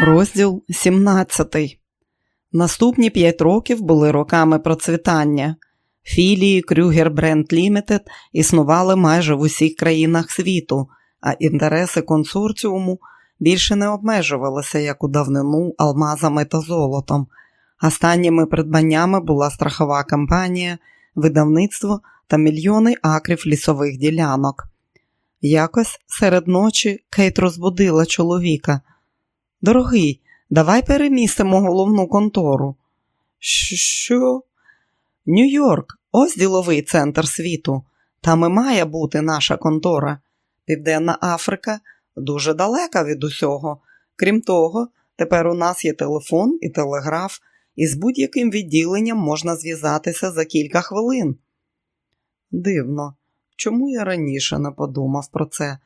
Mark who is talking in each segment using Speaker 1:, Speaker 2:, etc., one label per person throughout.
Speaker 1: Розділ 17. Наступні п'ять років були роками процвітання. Філії Крюгер Бренд Лімітед існували майже в усіх країнах світу, а інтереси консорціуму більше не обмежувалися як у давнину алмазами та золотом. Останніми придбаннями була страхова компанія, видавництво та мільйони акрів лісових ділянок. Якось серед ночі Кейт розбудила чоловіка. Дорогий, давай перемістимо головну контору. Що? Нью-Йорк, ось діловий центр світу. Там і має бути наша контора. Південна Африка дуже далека від усього. Крім того, тепер у нас є телефон і телеграф, і з будь-яким відділенням можна зв'язатися за кілька хвилин. Дивно, чому я раніше не подумав про це?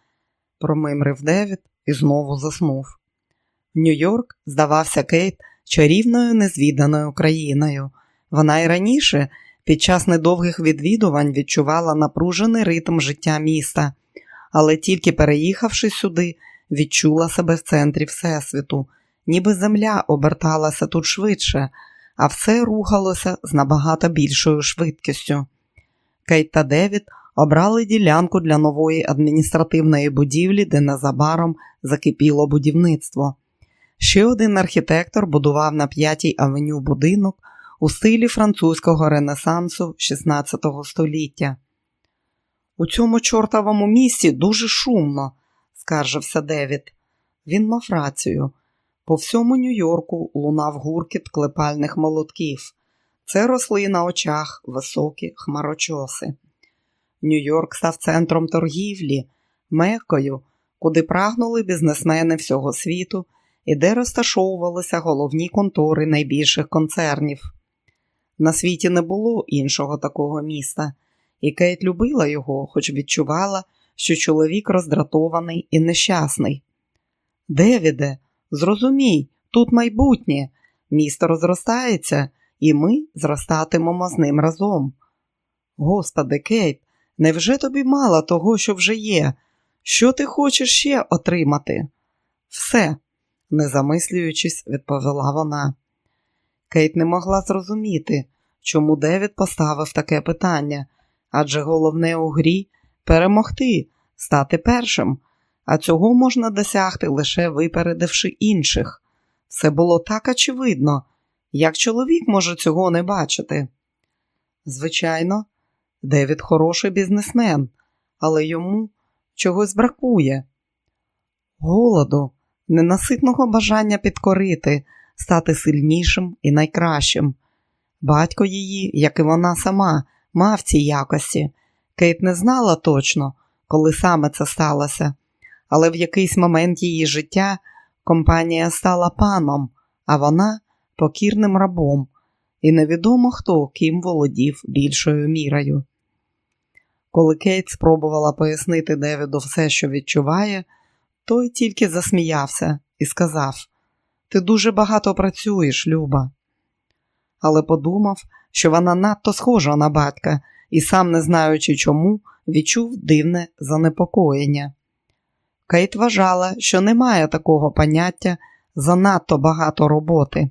Speaker 1: промимрив Девід і знову заснув. Нью-Йорк здавався Кейт чарівною незвіданою країною. Вона й раніше, під час недовгих відвідувань, відчувала напружений ритм життя міста, але тільки переїхавши сюди, відчула себе в центрі Всесвіту, ніби земля оберталася тут швидше, а все рухалося з набагато більшою швидкістю. Кейт та Девід обрали ділянку для нової адміністративної будівлі, де незабаром закипіло будівництво. Ще один архітектор будував на п'ятій авеню будинок у стилі французького ренесансу XVI століття. У цьому чортовому місці дуже шумно, скаржився Девід. Він мав рацію. По всьому Нью-Йорку лунав гуркіт клепальних молотків. Це росли на очах високі хмарочоси. Нью-Йорк став центром торгівлі, меккою, куди прагнули бізнесмени всього світу і де розташовувалися головні контори найбільших концернів. На світі не було іншого такого міста, і Кейт любила його, хоч відчувала, що чоловік роздратований і нещасний. Девіде, зрозумій, тут майбутнє, місто розростається, і ми зростатимемо з ним разом. Господи, Кейт, невже тобі мало того, що вже є? Що ти хочеш ще отримати? Все, не замислюючись, відповіла вона. Кейт не могла зрозуміти, чому Девід поставив таке питання, адже головне у грі перемогти, стати першим, а цього можна досягти лише випередивши інших. Все було так очевидно, як чоловік може цього не бачити. Звичайно, Девід хороший бізнесмен, але йому чогось бракує. Голоду, ненаситного бажання підкорити, стати сильнішим і найкращим. Батько її, як і вона сама, мав ці якості. Кейт не знала точно, коли саме це сталося, але в якийсь момент її життя компанія стала паном, а вона покірним рабом, і невідомо хто ким володів більшою мірою. Коли Кейт спробувала пояснити Девіду все, що відчуває, той тільки засміявся і сказав: Ти дуже багато працюєш, Люба. Але подумав, що вона надто схожа на батька і, сам не знаючи чому, відчув дивне занепокоєння. Кейт вважала, що немає такого поняття занадто багато роботи.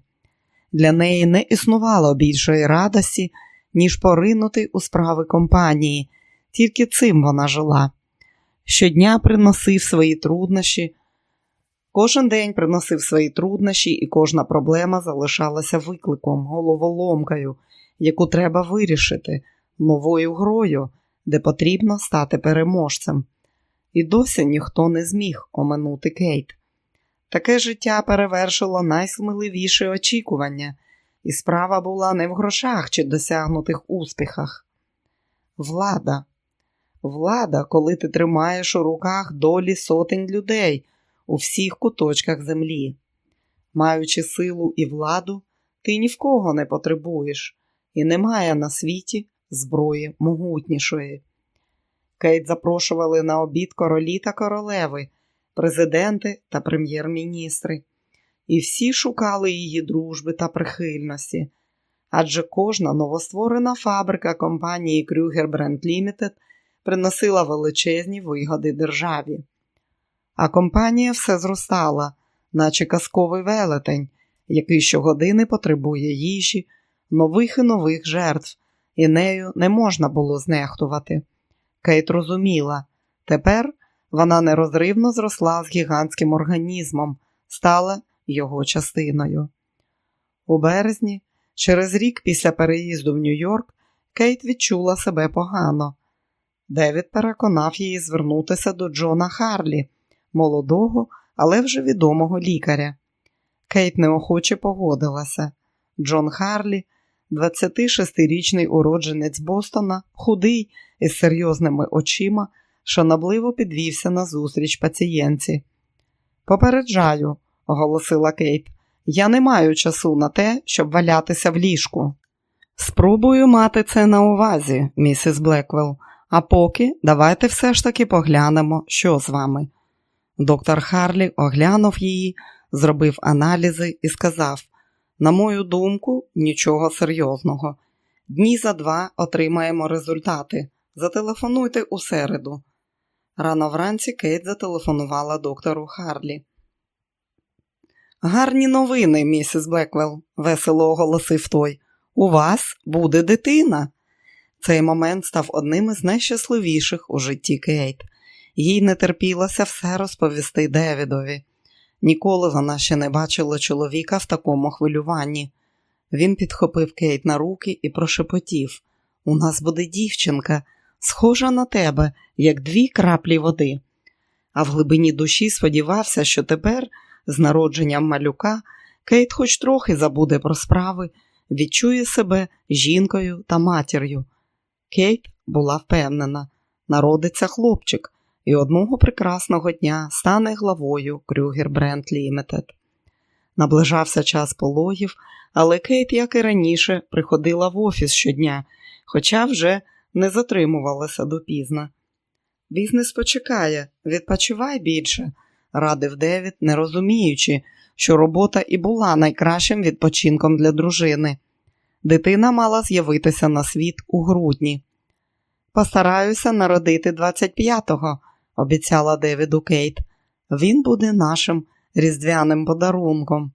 Speaker 1: Для неї не існувало більшої радості, ніж поринути у справи компанії, тільки цим вона жила щодня приносив свої труднощі, кожен день приносив свої труднощі, і кожна проблема залишалася викликом, головоломкою, яку треба вирішити, новою грою, де потрібно стати переможцем. І досі ніхто не зміг оминути Кейт. Таке життя перевершило найсміливіші очікування, і справа була не в грошах чи досягнутих успіхах. Влада, Влада, коли ти тримаєш у руках долі сотень людей у всіх куточках землі. Маючи силу і владу, ти ні в кого не потребуєш, і немає на світі зброї могутнішої. Кейт запрошували на обід королі та королеви, президенти та прем'єр-міністри, і всі шукали її дружби та прихильності, адже кожна новостворена фабрика компанії Крюгер Бренд Лімітед – приносила величезні вигоди державі. А компанія все зростала, наче казковий велетень, який щогодини потребує їжі, нових і нових жертв, і нею не можна було знехтувати. Кейт розуміла, тепер вона нерозривно зросла з гігантським організмом, стала його частиною. У березні, через рік після переїзду в Нью-Йорк, Кейт відчула себе погано. Девід переконав її звернутися до Джона Харлі, молодого, але вже відомого лікаря. Кейт неохоче погодилася. Джон Харлі, 26-річний уродженець Бостона, худий із серйозними очима, шанобливо підвівся назустріч пацієнтці. Попереджаю, оголосила Кейт, я не маю часу на те, щоб валятися в ліжку. Спробую мати це на увазі, місіс Блеквелл, а поки давайте все ж таки поглянемо, що з вами. Доктор Харлі оглянув її, зробив аналізи і сказав: на мою думку, нічого серйозного. Дні за два отримаємо результати. Зателефонуйте у середу. Рано вранці Кейт зателефонувала доктору Харлі. Гарні новини, місіс Блеквелл, весело оголосив той. У вас буде дитина. Цей момент став одним із найщасливіших у житті Кейт. Їй не терпілося все розповісти Девідові. Ніколи вона ще не бачила чоловіка в такому хвилюванні. Він підхопив Кейт на руки і прошепотів: У нас буде дівчинка, схожа на тебе, як дві краплі води. А в глибині душі сподівався, що тепер, з народженням малюка, Кейт хоч трохи забуде про справи, відчує себе жінкою та матір'ю. Кейт була впевнена, народиться хлопчик і одного прекрасного дня стане главою Крюгер Бренд Лімітед. Наближався час пологів, але Кейт, як і раніше, приходила в офіс щодня, хоча вже не затримувалася допізна. Бізнес почекає, відпочивай більше, радив Девід, не розуміючи, що робота і була найкращим відпочинком для дружини. Дитина мала з'явитися на світ у грудні. Постараюся народити 25-го, обіцяла Девіду Кейт. Він буде нашим різдвяним подарунком.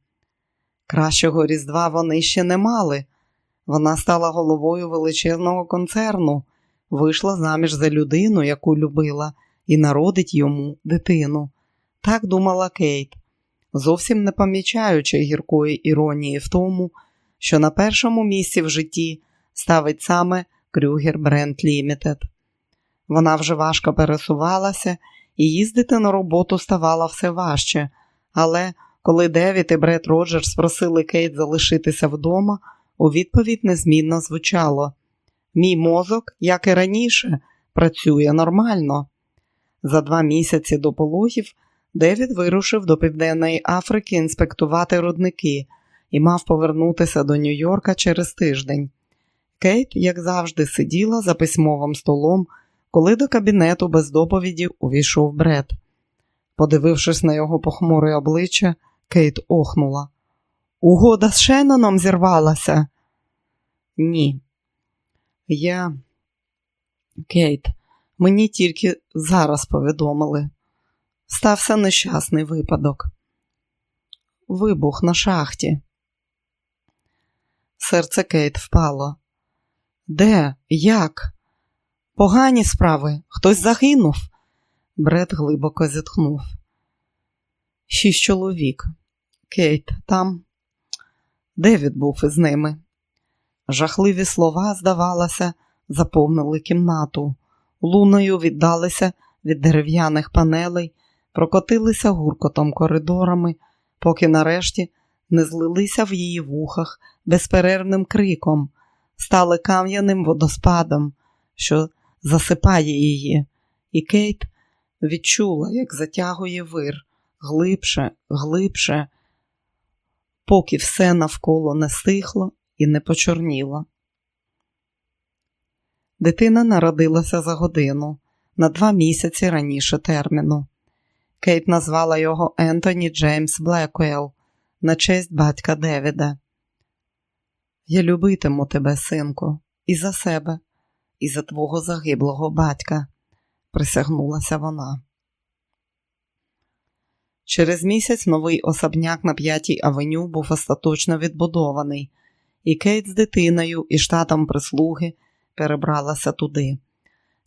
Speaker 1: Кращого різдва вони ще не мали. Вона стала головою величезного концерну, вийшла заміж за людину, яку любила, і народить йому дитину. Так думала Кейт, зовсім не помічаючи гіркої іронії в тому, що на першому місці в житті ставить саме Крюгер Бренд Лімітед. Вона вже важко пересувалася і їздити на роботу ставало все важче, але коли Девід і Бред Роджерс просили Кейт залишитися вдома, у відповідь незмінно звучало: Мій мозок, як і раніше, працює нормально. За два місяці до пологів Девід вирушив до Південної Африки інспектувати рудники і мав повернутися до Нью-Йорка через тиждень. Кейт, як завжди, сиділа за письмовим столом, коли до кабінету без доповіді увійшов Бред. Подивившись на його похмуре обличчя, Кейт охнула. Угода з Шеноном зірвалася? Ні. Я, Кейт, мені тільки зараз повідомили. Стався нещасний випадок. Вибух на шахті. Серце Кейт впало. Де? Як? Погані справи. Хтось загинув. Бред глибоко зітхнув. Шість чоловік. Кейт, там. Девід був із ними. Жахливі слова, здавалося, заповнили кімнату. Луною віддалися від дерев'яних панелей, прокотилися гуркотом коридорами, поки нарешті не злилися в її вухах безперервним криком, стали кам'яним водоспадом, що засипає її, і Кейт відчула, як затягує вир глибше, глибше, поки все навколо не стихло і не почорніло. Дитина народилася за годину на два місяці раніше терміну. Кейт назвала його Ентоні Джеймс Блекуел на честь батька Девіда. Я любитиму тебе, синку, і за себе, і за твого загиблого батька, присягнулася вона. Через місяць новий особняк на п'ятій авеню був остаточно відбудований, і Кейт з дитиною і штатом прислуги перебралася туди.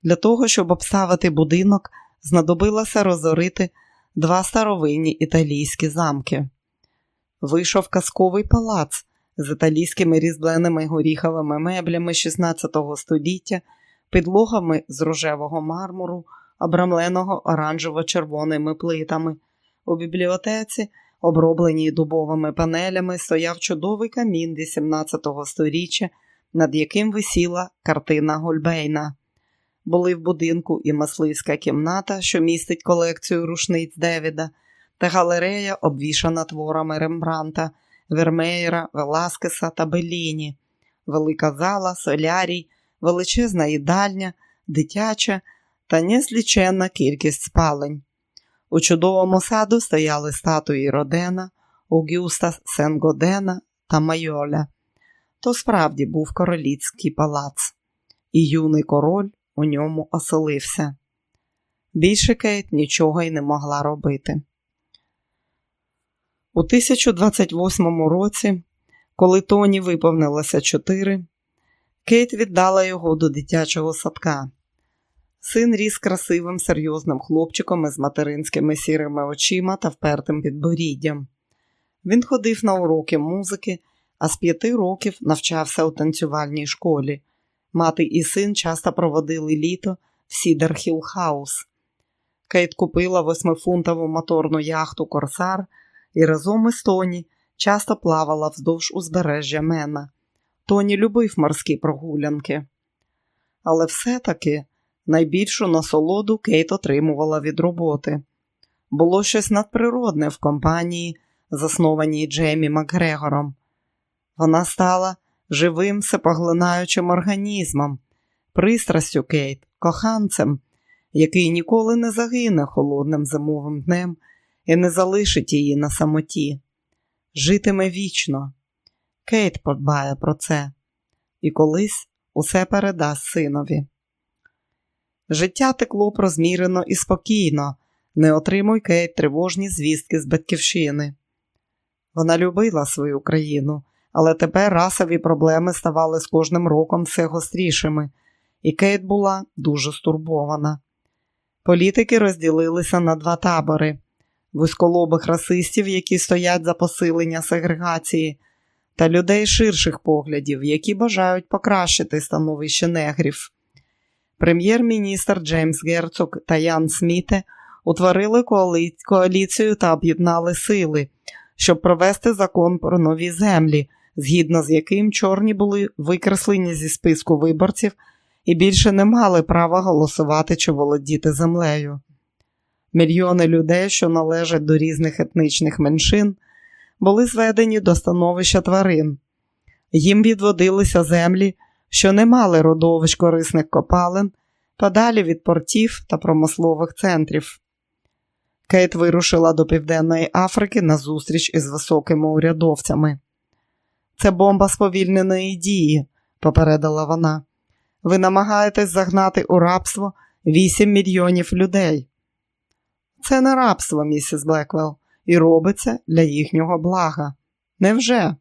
Speaker 1: Для того, щоб обставити будинок, знадобилося розорити два старовинні італійські замки. Вийшов казковий палац з італійськими різьбленими горіховими меблями 16 століття, підлогами з рожевого мармуру, обрамленого оранжево-червоними плитами. У бібліотеці, обробленій дубовими панелями, стояв чудовий камін 18 століття, над яким висіла картина Гольбейна. Були в будинку і мисливська кімната, що містить колекцію рушниць Девіда, та галерея, обвішана творами Рембранта, Вермеєра, Веласкеса та Беліні, велика зала, солярій, величезна їдальня, дитяча та незліченна кількість спалень. У чудовому саду стояли статуї Родена, Огюста Сен-Годена та Майоля. То справді був королівський палац, і юний король у ньому оселився. Більше Кейт нічого й не могла робити. У 1028 році, коли Тоні виповнилося чотири, Кейт віддала його до дитячого садка. Син ріс красивим, серйозним хлопчиком із материнськими сірими очима та впертим підборіддям. Він ходив на уроки музики, а з п'яти років навчався у танцювальній школі. Мати і син часто проводили літо в Сідерхіл Хаус. Кейт купила восьмифунтову моторну яхту Корсар і разом із Тоні часто плавала вздовж узбережжя Мена. Тоні любив морські прогулянки. Але все-таки найбільшу насолоду Кейт отримувала від роботи. Було щось надприродне в компанії, заснованій Джеймі Макгрегором. Вона стала живим всепоглинаючим організмом, пристрастю Кейт, коханцем, який ніколи не загине холодним зимовим днем і не залишить її на самоті. Житиме вічно. Кейт подбає про це і колись усе передасть синові. Життя текло прозмірено і спокійно, не отримуй Кейт тривожні звістки з батьківщини. Вона любила свою країну, але тепер расові проблеми ставали з кожним роком все гострішими, і Кейт була дуже стурбована. Політики розділилися на два табори вузьколобих расистів, які стоять за посилення сегрегації, та людей ширших поглядів, які бажають покращити становище негрів. Прем'єр-міністр Джеймс Герцог та Ян Сміте утворили коаліцію та об'єднали сили, щоб провести закон про нові землі, згідно з яким чорні були викреслені зі списку виборців і більше не мали права голосувати чи володіти землею. Мільйони людей, що належать до різних етнічних меншин, були зведені до становища тварин. Їм відводилися землі, що не мали родовищ корисних копалин, подалі від портів та промислових центрів. Кейт вирушила до Південної Африки на зустріч із високими урядовцями. Це бомба сповільненої дії, попередила вона. Ви намагаєтесь загнати у рабство 8 мільйонів людей. Це не рабство, місіс Блеквелл, і робиться для їхнього блага. Невже?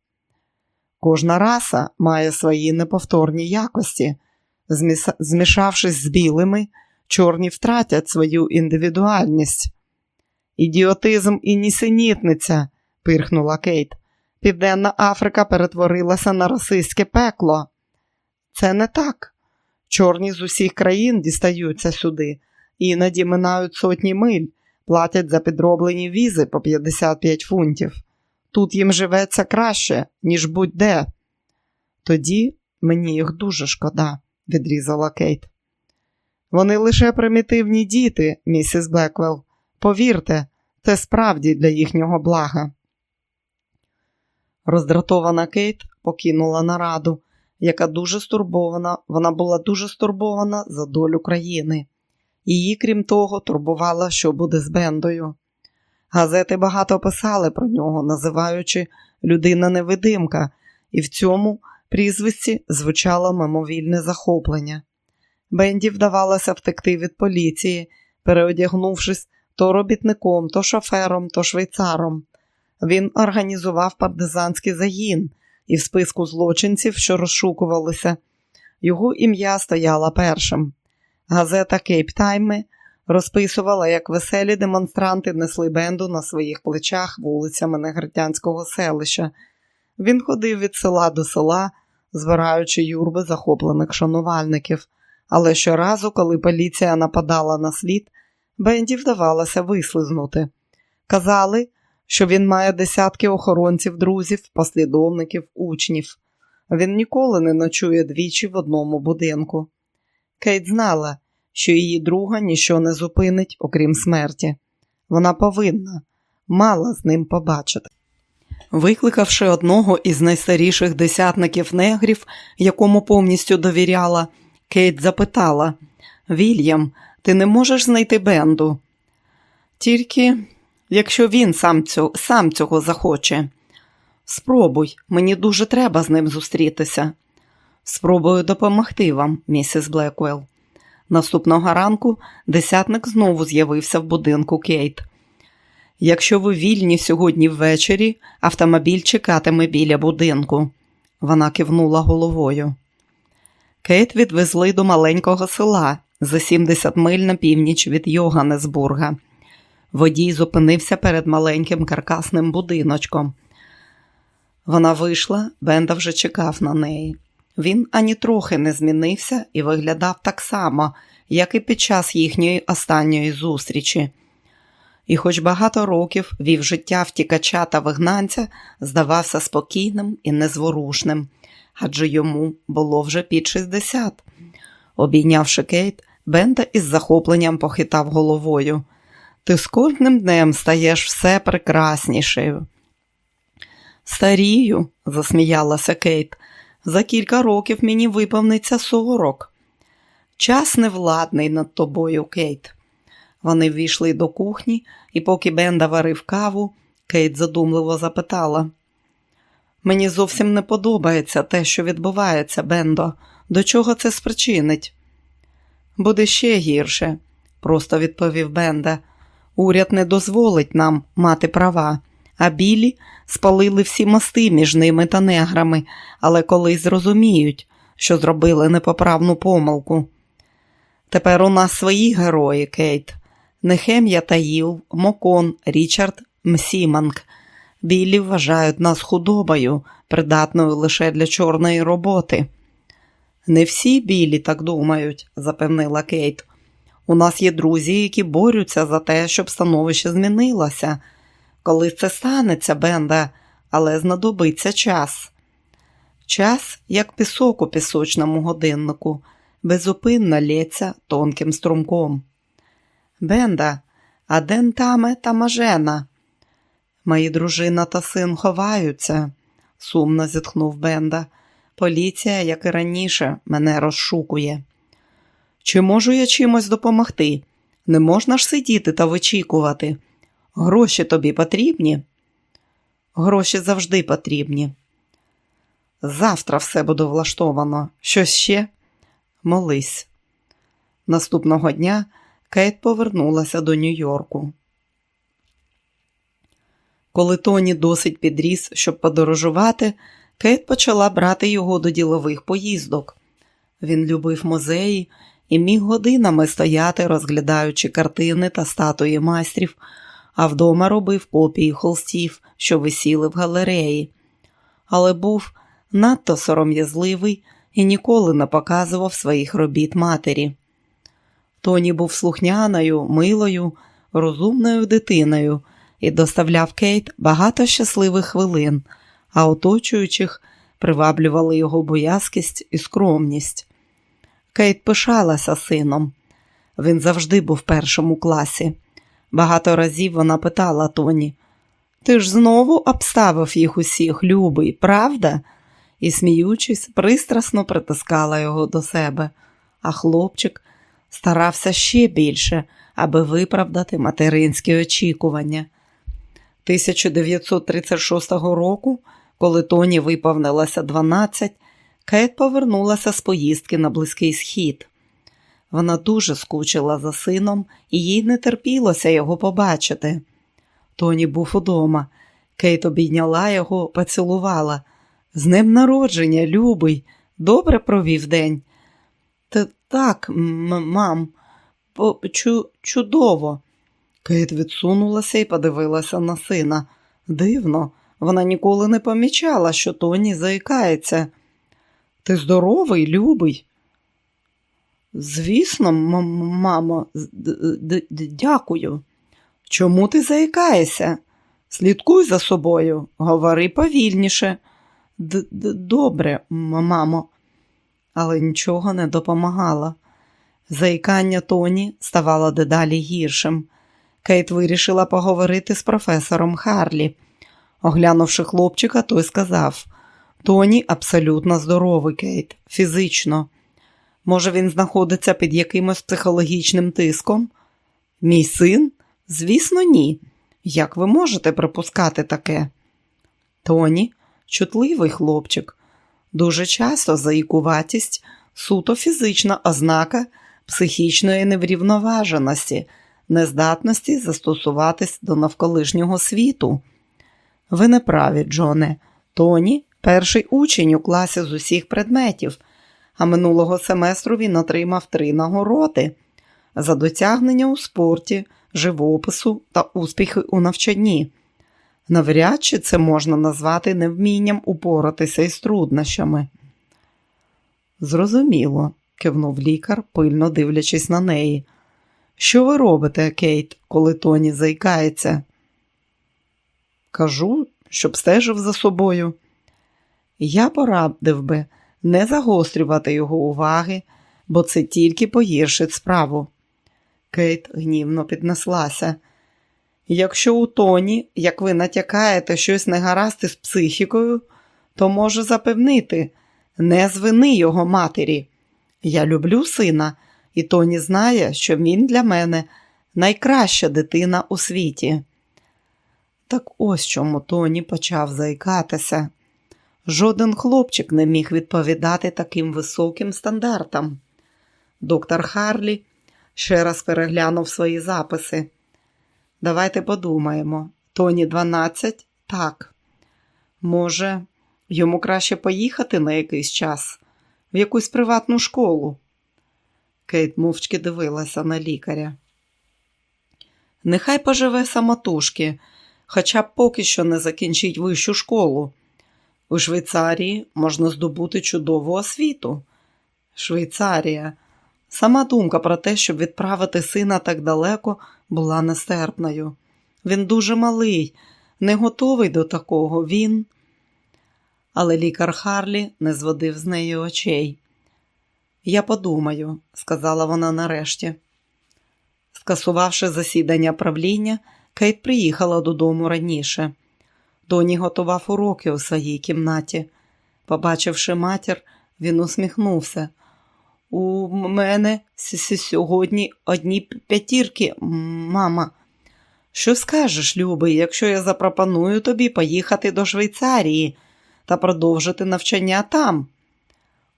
Speaker 1: Кожна раса має свої неповторні якості. Змішавшись з білими, чорні втратять свою індивідуальність. Ідіотизм і нісенітниця, пирхнула Кейт. Південна Африка перетворилася на расистське пекло. Це не так. Чорні з усіх країн дістаються сюди, іноді минають сотні миль, платять за підроблені візи по 55 фунтів. Тут їм живеться краще, ніж будь-де. Тоді мені їх дуже шкода, відрізала Кейт. Вони лише примітивні діти, місіс Блеквелл. Повірте, це справді для їхнього блага. Роздратована Кейт покинула нараду, яка дуже стурбована, вона була дуже стурбована за долю країни. Її, крім того, турбувала, що буде з Бендою. Газети багато писали про нього, називаючи людина-невидимка, і в цьому прізвисті звучало мимовільне захоплення. Бенді вдавалося втекти від поліції, переодягнувшись то робітником, то шофером, то швейцаром. Він організував партизанський загін і в списку злочинців, що розшукувалися, його ім'я стояло першим. Газета Кейптайми розписувала, як веселі демонстранти несли бенду на своїх плечах вулицями Негритянського селища. Він ходив від села до села, збираючи юрби захоплених шанувальників. Але щоразу, коли поліція нападала на слід, Бенді вдавалося вислизнути. Казали, що він має десятки охоронців, друзів, послідовників, учнів. Він ніколи не ночує двічі в одному будинку. Кейт знала, що її друга ніщо не зупинить, окрім смерті. Вона повинна, мала з ним побачити. Викликавши одного із найстаріших десятників негрів, якому повністю довіряла, Кейт запитала Вільям, ти не можеш знайти Бенду? Тільки якщо він сам цього, сам цього захоче. Спробуй, мені дуже треба з ним зустрітися. Спробую допомогти вам, місіс Блеквелл. Наступного ранку десятник знову з'явився в будинку Кейт. Якщо ви вільні сьогодні ввечері, автомобіль чекатиме біля будинку. Вона кивнула головою. Кейт відвезли до маленького села за 70 миль на північ від Йоганнесбурга. Водій зупинився перед маленьким каркасним будиночком. Вона вийшла, Бенда вже чекав на неї. Він ані трохи не змінився і виглядав так само, як і під час їхньої останньої зустрічі. І, хоч багато років вів життя втікача та вигнанця, здавався спокійним і незворушним, адже йому було вже під 60. Обійнявши Кейт, Бенда із захопленням похитав головою. Ти з кожним днем стаєш все прекраснішою. Старію, засміялася Кейт, за кілька років мені виповниться сорок. Час не владний над тобою, Кейт. Вони ввійшли до кухні, і поки Бенда варив каву, Кейт задумливо запитала. Мені зовсім не подобається те, що відбувається, Бендо. До чого це спричинить? Буде ще гірше, просто відповів Бенда. Уряд не дозволить нам мати права, а білі спалили всі мости між ними та неграми, але колись зрозуміють, що зробили непоправну помилку. Тепер у нас свої герої, Кейт, Нехем'я Таїл, Мокон, Річард, Мсіманг. Білі вважають нас худобою, придатною лише для чорної роботи. Не всі білі так думають, запевнила Кейт. У нас є друзі, які борються за те, щоб становище змінилося. Коли це станеться, Бенда, але знадобиться час. Час, як пісок у пісочному годиннику, безупинно лється тонким струмком. Бенда, а ден таме та мажена? Мої дружина та син ховаються, сумно зітхнув Бенда. Поліція, як і раніше, мене розшукує. Чи можу я чимось допомогти? Не можна ж сидіти та вичікувати. Гроші тобі потрібні? Гроші завжди потрібні. Завтра все буде влаштовано. Щось ще? Молись. Наступного дня Кейт повернулася до Нью-Йорку. Коли Тоні досить підріс, щоб подорожувати, Кейт почала брати його до ділових поїздок. Він любив музеї і міг годинами стояти, розглядаючи картини та статуї майстрів, а вдома робив копії холстів, що висіли в галереї. Але був надто сором'язливий і ніколи не показував своїх робіт матері. Тоні був слухняною, милою, розумною дитиною і доставляв Кейт багато щасливих хвилин, а оточуючих приваблювали його боязкість і скромність. Кейт пишалася сином. Він завжди був в першому класі. Багато разів вона питала Тоні, ти ж знову обставив їх усіх, любий, правда? І, сміючись, пристрасно притискала його до себе, а хлопчик старався ще більше, аби виправдати материнські очікування. 1936 року, коли Тоні виповнилося 12, Кейт повернулася з поїздки на Близький Схід. Вона дуже скучила за сином, і їй не терпілося його побачити. Тоні був удома. Кейт обійняла його, поцілувала. З ним народження, любий, добре провів день. Та так, мам, чу чудово. Кейт відсунулася і подивилася на сина. Дивно, вона ніколи не помічала, що Тоні заїкається. Ти здоровий, любий? Звісно, мамо, дякую. Чому ти заїкаєшся? Слідкуй за собою, говори повільніше. Д Добре, мамо, але нічого не допомагало. Заїкання Тоні ставало дедалі гіршим. Кейт вирішила поговорити з професором Харлі. Оглянувши хлопчика, той сказав Тоні абсолютно здоровий, Кейт, фізично. Може, він знаходиться під якимось психологічним тиском? Мій син? Звісно, ні. Як ви можете припускати таке? Тоні, чутливий хлопчик, дуже часто заїкуватість, суто фізична ознака психічної неврівноваженості, нездатності застосуватись до навколишнього світу. Ви не праві, Джоне. Тоні перший учень у класі з усіх предметів, а минулого семестру він отримав три нагороди за дотягнення у спорті, живопису та успіхи у навчанні. Навряд чи це можна назвати невмінням упоратися із труднощами. Зрозуміло, кивнув лікар, пильно дивлячись на неї. Що ви робите, Кейт, коли Тоні заїкається? Кажу, щоб стежив за собою. Я порадив би не загострювати його уваги, бо це тільки погіршить справу. Кейт гнівно піднеслася. Якщо у тоні, як ви натякаєте щось негаразд із психікою, то можу запевнити, не звини його матері. Я люблю сина, і Тоні знає, що він для мене найкраща дитина у світі. Так ось чому Тоні почав заїкатися. Жоден хлопчик не міг відповідати таким високим стандартам. Доктор Харлі ще раз переглянув свої записи. Давайте подумаємо. Тоні 12? Так. Може, йому краще поїхати на якийсь час в якусь приватну школу. Кейт мовчки дивилася на лікаря. Нехай поживе самотужки, хоча б поки що не закінчить вищу школу. У Швейцарії можна здобути чудову освіту. Швейцарія. Сама думка про те, щоб відправити сина так далеко, була нестерпною. Він дуже малий, не готовий до такого. Він. Але лікар Харлі не зводив з неї очей. Я подумаю, сказала вона нарешті. Скасувавши засідання правління, Кейт приїхала додому раніше. Доні готував уроки у своїй кімнаті. Побачивши матір, він усміхнувся. У мене сьогодні одні п'ятірки, мама. Що скажеш, любий, якщо я запропоную тобі поїхати до Швейцарії та продовжити навчання там?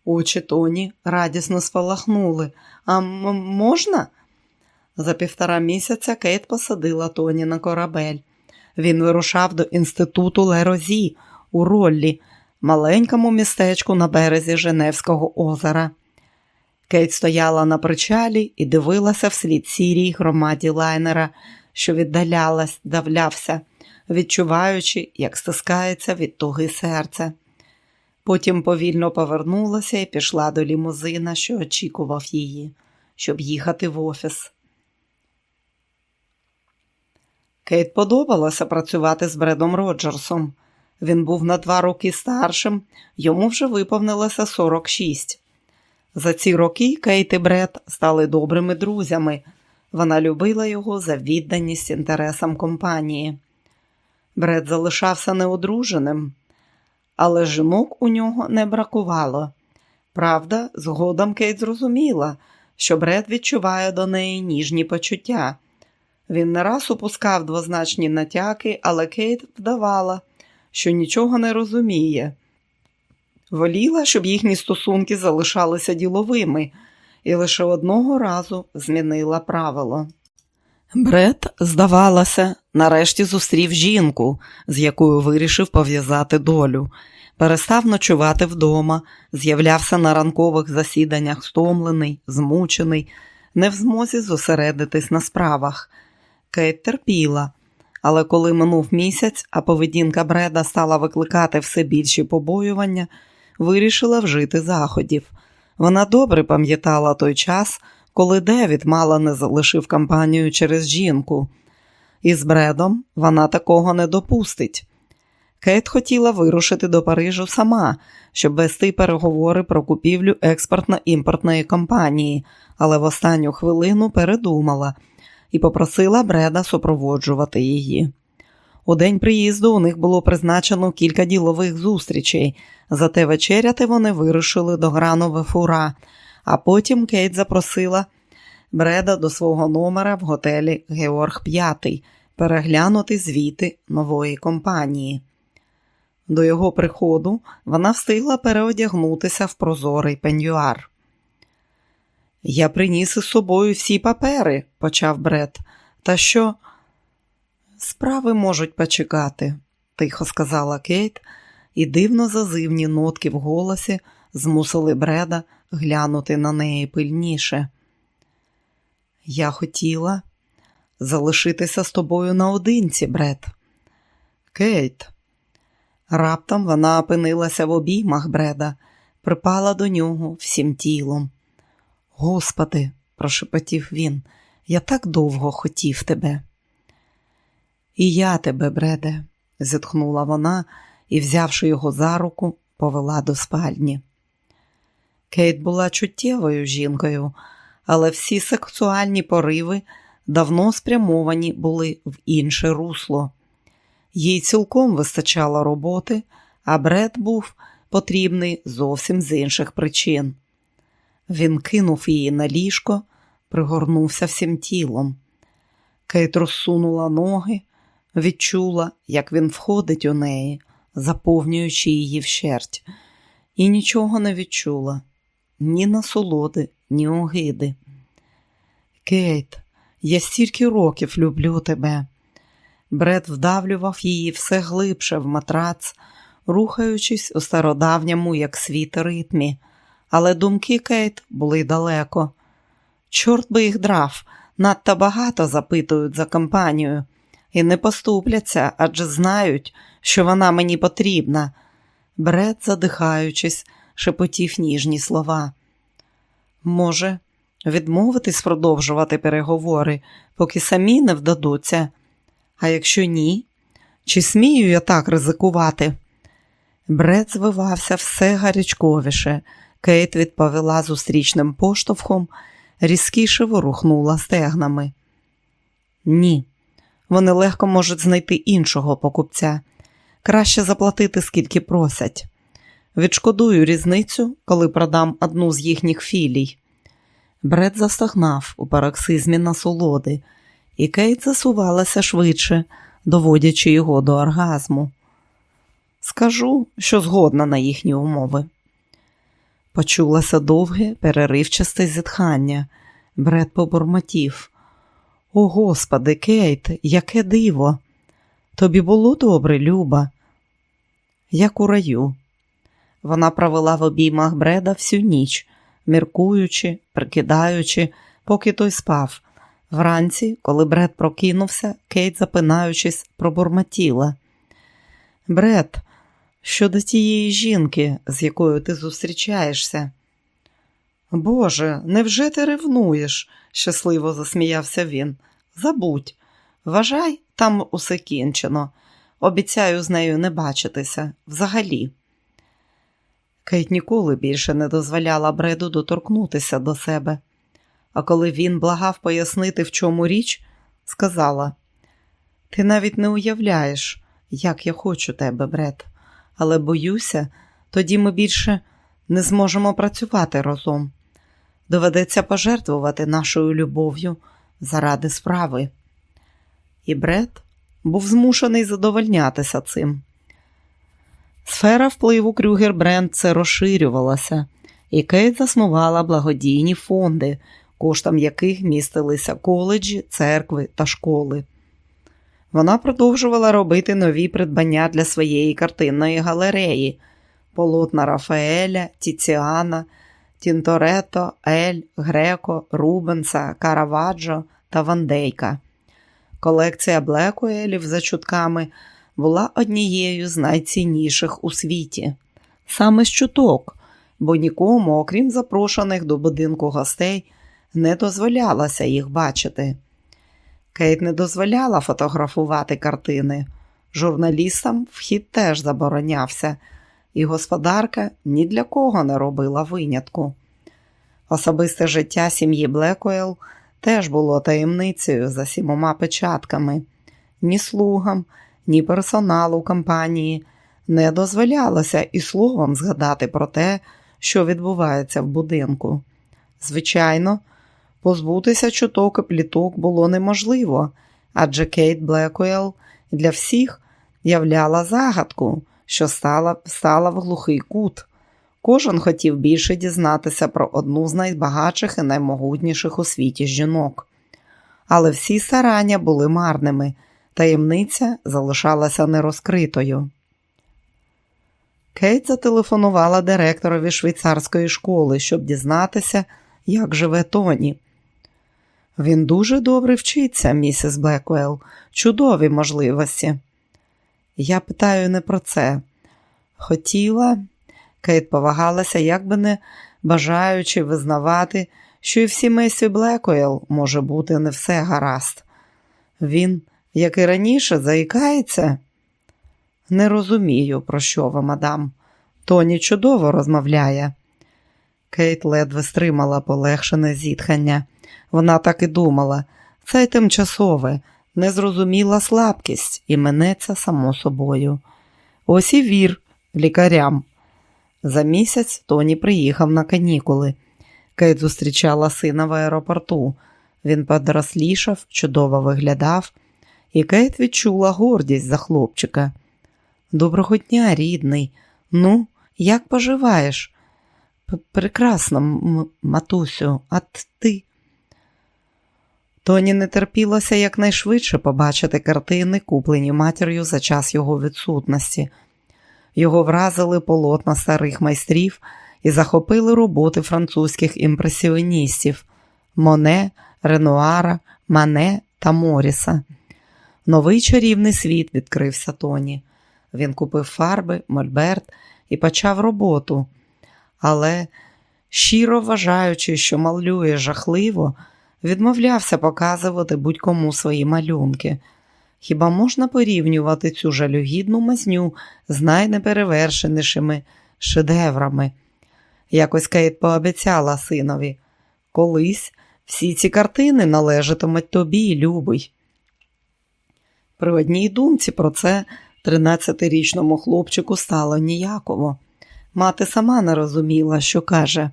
Speaker 1: Очі Тоні радісно спалахнули. А можна? За півтора місяця Кейт посадила Тоні на корабель. Він вирушав до інституту Ле Розі у Роллі, маленькому містечку на березі Женевського озера. Кейт стояла на причалі і дивилася вслід сірій громаді лайнера, що віддалялась, давлявся, відчуваючи, як стискається від туги серце. Потім повільно повернулася і пішла до лімузина, що очікував її, щоб їхати в офіс. Кейт подобалося працювати з Бредом Роджерсом. Він був на два роки старшим, йому вже виповнилося 46. За ці роки Кейт і Бред стали добрими друзями. Вона любила його за відданість інтересам компанії. Бред залишався неодруженим, але жінок у нього не бракувало. Правда, згодом Кейт зрозуміла, що Бред відчуває до неї ніжні почуття. Він не раз упускав двозначні натяки, але Кейт вдавала, що нічого не розуміє. Воліла, щоб їхні стосунки залишалися діловими, і лише одного разу змінила правило. Бред, здавалося, нарешті зустрів жінку, з якою вирішив пов'язати долю. Перестав ночувати вдома, з'являвся на ранкових засіданнях стомлений, змучений, не в змозі зосередитись на справах. Кейт терпіла, але коли минув місяць, а поведінка Бреда стала викликати все більші побоювання, вирішила вжити заходів. Вона добре пам'ятала той час, коли Девід мало не залишив кампанію через жінку. І з Бредом вона такого не допустить. Кейт хотіла вирушити до Парижу сама, щоб вести переговори про купівлю експортно-імпортної компанії, але в останню хвилину передумала і попросила Бреда супроводжувати її. У день приїзду у них було призначено кілька ділових зустрічей, зате вечеряти вони вирушили до Гранове фура, а потім Кейт запросила Бреда до свого номера в готелі Георг П'ятий переглянути звіти нової компанії. До його приходу вона встигла переодягнутися в прозорий пеньюар. Я приніс із собою всі папери, почав Бред. Та що? Справи можуть почекати, тихо сказала Кейт, і дивно зазивні нотки в голосі змусили Бреда глянути на неї пильніше. Я хотіла залишитися з тобою наодинці, Бред. Кейт. Раптом вона опинилася в обіймах Бреда, припала до нього всім тілом. Господи, прошепотів він, я так довго хотів тебе. І я тебе, Бреде, зітхнула вона і, взявши його за руку, повела до спальні. Кейт була чуттєвою жінкою, але всі сексуальні пориви давно спрямовані були в інше русло. Їй цілком вистачало роботи, а Бред був потрібний зовсім з інших причин. Він кинув її на ліжко, пригорнувся всім тілом. Кейт розсунула ноги, відчула, як він входить у неї, заповнюючи її вщерть, і нічого не відчула ні насолоди, ні огиди. Кейт, я стільки років люблю тебе. Бред вдавлював її все глибше в матрац, рухаючись у стародавньому, як світ ритмі, але думки Кейт були далеко. Чорт би їх драв, надто багато запитують за компанію і не поступляться, адже знають, що вона мені потрібна. Бред, задихаючись, шепотів ніжні слова. Може, відмовитись продовжувати переговори, поки самі не вдадуться. А якщо ні, чи смію я так ризикувати? Бред звивався все гарячковіше. Кейт відповіла зустрічним поштовхом, різкіше ворухнула стегнами. Ні, вони легко можуть знайти іншого покупця. Краще заплатити, скільки просять. Відшкодую різницю, коли продам одну з їхніх філій. Бред застогнав у пароксизмі насолоди, і Кейт засувалася швидше, доводячи його до оргазму. Скажу, що згодна на їхні умови. Почулося довге, переривчасте зітхання. Бред побурмотів. О, господи, Кейт, яке диво! Тобі було добре, Люба, як у раю. Вона провела в обіймах Бреда всю ніч, міркуючи, прикидаючи, поки той спав. Вранці, коли Бред прокинувся, Кейт, запинаючись, пробурмотіла. Бред, щодо тієї жінки, з якою ти зустрічаєшся. Боже, невже ти ревнуєш? щасливо засміявся він. Забудь, вважай, там усе кінчено. Обіцяю з нею не бачитися взагалі. Кейт ніколи більше не дозволяла Бреду доторкнутися до себе, а коли він благав пояснити, в чому річ, сказала: Ти навіть не уявляєш, як я хочу тебе, Бред, але боюся, тоді ми більше не зможемо працювати разом. Доведеться пожертвувати нашою любов'ю заради справи. І Бред був змушений задовольнятися цим. Сфера впливу Крюгер Брент це розширювалася, і Кейт заснувала благодійні фонди, коштом яких містилися коледжі, церкви та школи. Вона продовжувала робити нові придбання для своєї картинної галереї, полотна Рафаеля, Тіціана, Тінторето, Ель, Греко, Рубенса, Караваджо та Ван Дейка. Колекція Блекуелів за чутками була однією з найцінніших у світі. Саме з чуток, бо нікому, окрім запрошених до будинку гостей, не дозволялося їх бачити. Кейт не дозволяла фотографувати картини. Журналістам вхід теж заборонявся, і господарка ні для кого не робила винятку. Особисте життя сім'ї Блекуел теж було таємницею за сімома печатками. Ні слугам, ні персоналу компанії не дозволялося і словом згадати про те, що відбувається в будинку. Звичайно, позбутися чуток і пліток було неможливо, адже Кейт Блекуел для всіх являла загадку, що стала, стала в глухий кут. Кожен хотів більше дізнатися про одну з найбагатших і наймогутніших у світі жінок. Але всі старання були марними, таємниця залишалася нерозкритою. Кейт зателефонувала директорові швейцарської школи, щоб дізнатися, як живе Тоні. Він дуже добре вчиться, місіс Блеквелл, чудові можливості. Я питаю не про це. Хотіла, Кейт повагалася, як би не бажаючи визнавати, що і в сімействі Блекуел може бути не все гаразд. Він, як і раніше, заїкається. Не розумію, про що ви, мадам. Тоні чудово розмовляє. Кейт ледве стримала полегшене зітхання. Вона так і думала. Це тимчасове, незрозуміла слабкість і минеться само собою. Ось і вір лікарям. За місяць Тоні приїхав на канікули. Кейт зустрічала сина в аеропорту. Він подрослішав, чудово виглядав, і Кейт відчула гордість за хлопчика. Доброго дня, рідний. Ну, як поживаєш? Прекрасно, матусю, а ти? Тоні не терпілося якнайшвидше побачити картини, куплені матір'ю за час його відсутності. Його вразили полотна старих майстрів і захопили роботи французьких імпресіоністів Моне, Ренуара, Мане та Моріса. Новий чарівний світ відкрився Тоні. Він купив фарби, мольберт і почав роботу. Але, щиро вважаючи, що малює жахливо, відмовлявся показувати будь-кому свої малюнки. Хіба можна порівнювати цю жалюгідну мазню з найнеперевершенішими шедеврами? Якось Кейт пообіцяла синові. Колись всі ці картини належатимуть тобі, любий. При одній думці про це 13-річному хлопчику стало ніяково. Мати сама не розуміла, що каже.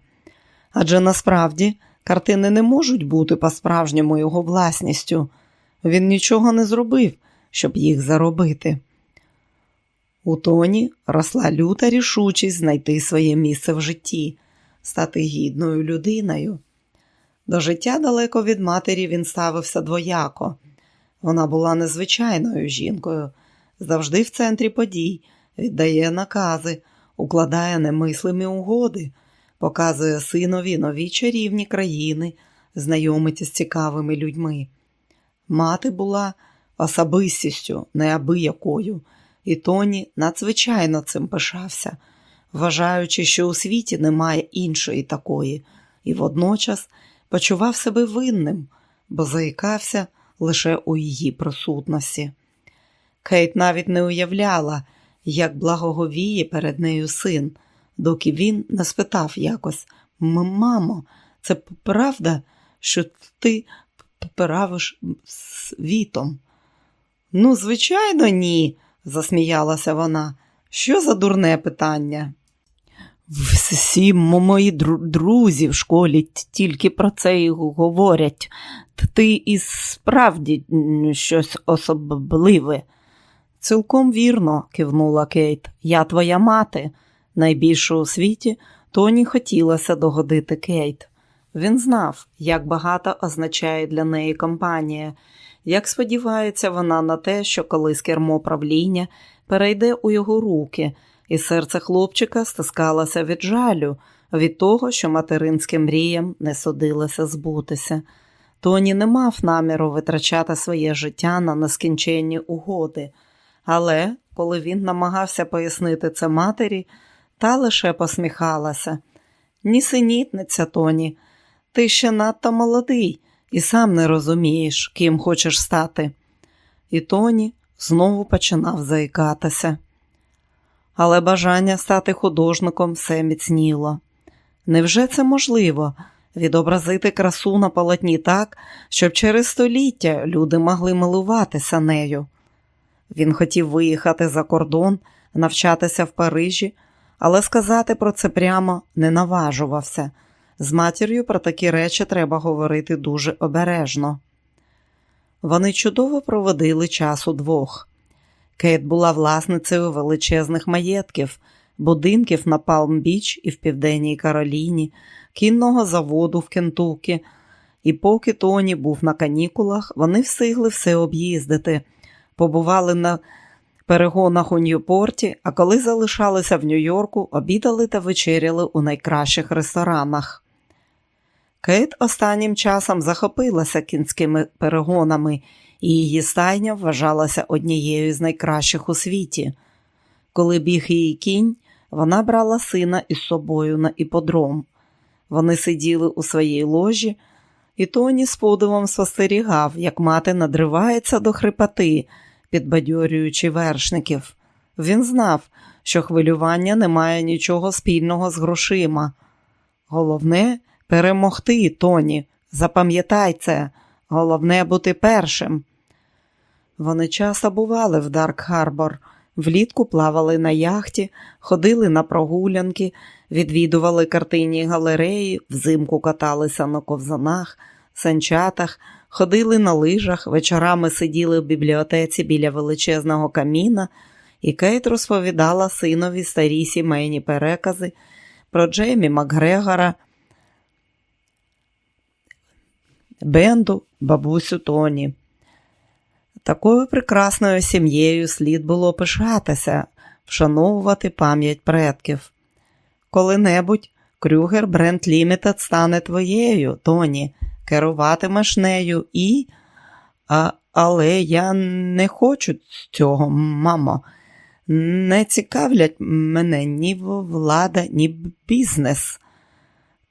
Speaker 1: Адже насправді картини не можуть бути по-справжньому його власністю. Він нічого не зробив, щоб їх заробити. У тоні росла люта рішучість знайти своє місце в житті, стати гідною людиною. До життя далеко від матері він ставився двояко. Вона була незвичайною жінкою, завжди в центрі подій, віддає накази, укладає немислимі угоди, показує синові нові чарівні країни, знайомиться з цікавими людьми. Мати була особистістю неабиякою, і Тоні надзвичайно цим пишався, вважаючи, що у світі немає іншої такої, і водночас почував себе винним, бо заїкався лише у її присутності. Кейт навіть не уявляла, як благоговіє перед нею син, доки він не спитав якось Мамо, це правда, що ти правиш світом? Ну, звичайно, ні, засміялася вона. Що за дурне питання? Всі мої друзі в школі тільки про це і говорять. Ти і справді щось особливе. Цілком вірно, кивнула Кейт. Я твоя мати, найбільша у світі, Тоні хотілося догодити Кейт. Він знав, як багато означає для неї компанія, як сподівається вона на те, що колись кермо правління перейде у його руки, і серце хлопчика стискалося від жалю, від того, що материнським мріям не судилося збутися. Тоні не мав наміру витрачати своє життя на нескінченні угоди, але коли він намагався пояснити це матері, та лише посміхалася. Нісенітниця, Тоні, ти ще надто молодий і сам не розумієш, ким хочеш стати. І Тоні знову починав заїкатися. Але бажання стати художником все міцніло. Невже це можливо відобразити красу на полотні так, щоб через століття люди могли милуватися нею? Він хотів виїхати за кордон, навчатися в Парижі, але сказати про це прямо не наважувався. З матір'ю про такі речі треба говорити дуже обережно. Вони чудово проводили час удвох. Кейт була власницею величезних маєтків, будинків на Палм-Біч і в Південній Кароліні, кінного заводу в Кентукі. І поки Тоні був на канікулах, вони встигли все об'їздити, побували на перегонах у Ньюпорті, а коли залишалися в Нью-Йорку, обідали та вечеряли у найкращих ресторанах. Кейт останнім часом захопилася кінськими перегонами, і її стайня вважалася однією з найкращих у світі. Коли біг її кінь, вона брала сина із собою на іподром. Вони сиділи у своїй ложі, і Тоні з подивом спостерігав, як мати надривається до хрипоти, підбадьорюючи вершників. Він знав, що хвилювання не має нічого спільного з грошима. Головне перемогти, Тоні. Запам'ятай це, головне бути першим. Вони часто бували в Дарк Харбор, влітку плавали на яхті, ходили на прогулянки, відвідували картинні галереї, взимку каталися на ковзанах, санчатах, ходили на лижах, вечорами сиділи в бібліотеці біля величезного каміна, і Кейт розповідала синові старі сімейні перекази про Джеймі Макгрегора, Бенду, бабусю Тоні. Такою прекрасною сім'єю слід було пишатися, вшановувати пам'ять предків. Коли-небудь Крюгер Бренд Лімітед стане твоєю, Тоні, керуватимеш нею і. А, Але я не хочу цього, мамо. Не цікавлять мене ні влада, ні бізнес.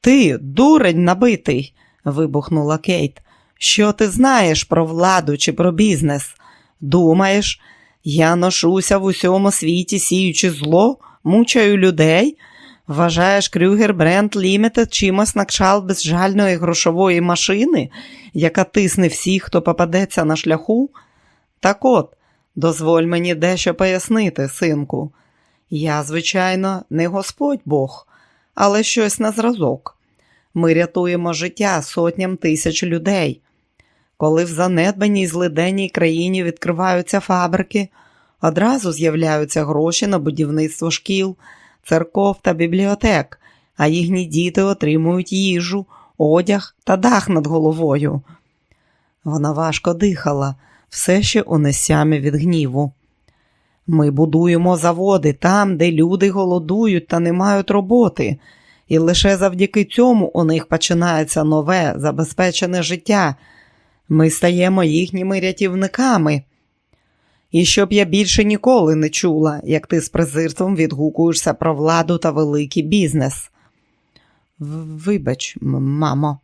Speaker 1: Ти, дурень набитий, вибухнула Кейт. Що ти знаєш про владу чи про бізнес? Думаєш, я ношуся в усьому світі, сіючи зло, мучаю людей? Вважаєш Крюгер Бренд Лімітед чимось на кшалт безжальної грошової машини, яка тисне всіх, хто попадеться на шляху? Так от, дозволь мені дещо пояснити, синку. Я, звичайно, не Господь Бог, але щось на зразок. Ми рятуємо життя сотням тисяч людей. Коли в занедбаній злиденній країні відкриваються фабрики, одразу з'являються гроші на будівництво шкіл, церков та бібліотек, а їхні діти отримують їжу, одяг та дах над головою. Вона важко дихала, все ще у несямі від гніву. Ми будуємо заводи там, де люди голодують та не мають роботи, і лише завдяки цьому у них починається нове, забезпечене життя. Ми стаємо їхніми рятівниками. І щоб я більше ніколи не чула, як ти з презирством відгукуєшся про владу та великий бізнес. Вибач, мамо,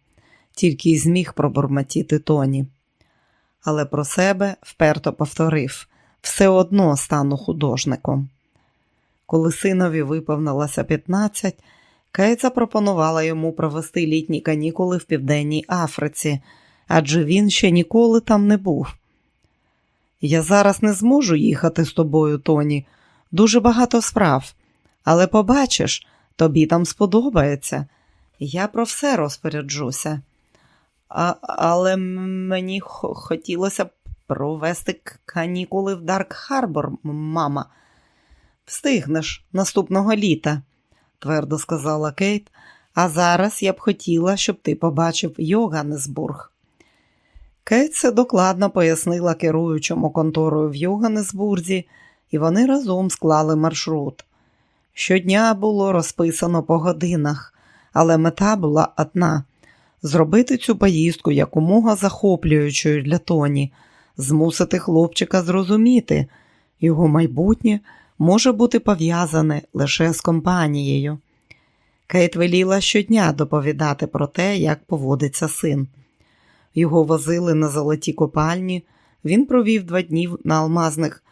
Speaker 1: тільки й зміг пробурмотіти Тоні. Але про себе вперто повторив все одно стану художником. Коли синові виповнилося 15, Кейт запропонувала йому провести літні канікули в Південній Африці, адже він ще ніколи там не був. Я зараз не зможу їхати з тобою, Тоні. Дуже багато справ, але побачиш, тобі там сподобається. Я про все розпоряджуся. А, Але мені хотілося б провести канікули в Дарк Харбор, мама. Встигнеш наступного літа. твердо сказала Кейт, а зараз я б хотіла, щоб ти побачив Йоганнесбург. Кейт це докладно пояснила керуючому конторою в Йоганнесбурзі, і вони разом склали маршрут. Щодня було розписано по годинах, але мета була одна зробити цю поїздку якомога захоплюючою для Тоні, змусити хлопчика зрозуміти, його майбутнє може бути пов'язане лише з компанією. Кейт веліла щодня доповідати про те, як поводиться син. Його возили на золоті копальні, він провів два дні на алмазних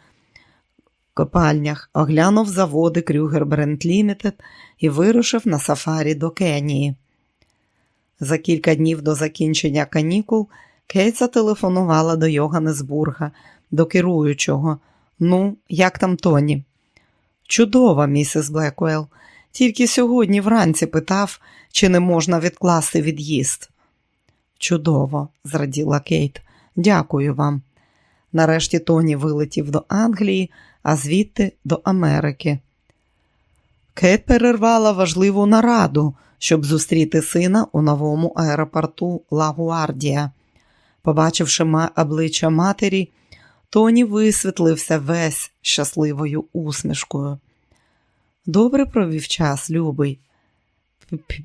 Speaker 1: копальнях, оглянув заводи Крюгер Бренд Лімітед і вирушив на сафарі до Кенії. За кілька днів до закінчення канікул Кейт зателефонувала до Йоганнесбурга, до керуючого. Ну, як там Тоні? Чудова, місіс Блеквелл. Тільки сьогодні вранці питав, чи не можна відкласти від'їзд. Чудово, зраділа Кейт. Дякую вам. Нарешті Тоні вилетів до Англії, а звідти до Америки. Кейт перервала важливу нараду, щоб зустріти сина у новому аеропорту Лагуардія. Побачивши обличчя матері, Тоні висвітлився весь щасливою усмішкою. Добре провів час, любий.